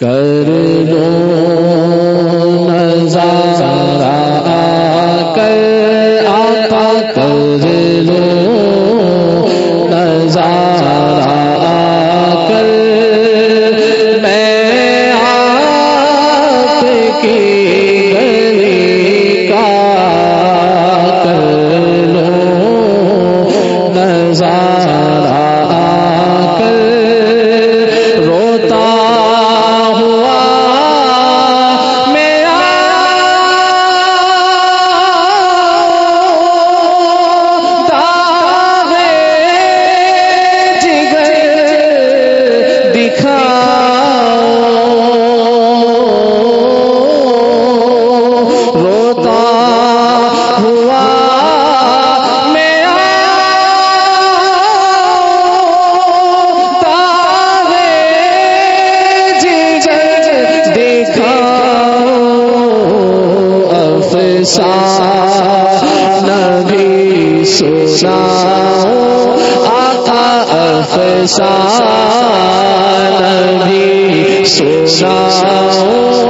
کر لو نظارہ کر، آقا کر لو نظارہ کر۔ میں آپ کی گلی کا کر لو نظارہ بھی سناؤ آقا افسان بھی سناؤ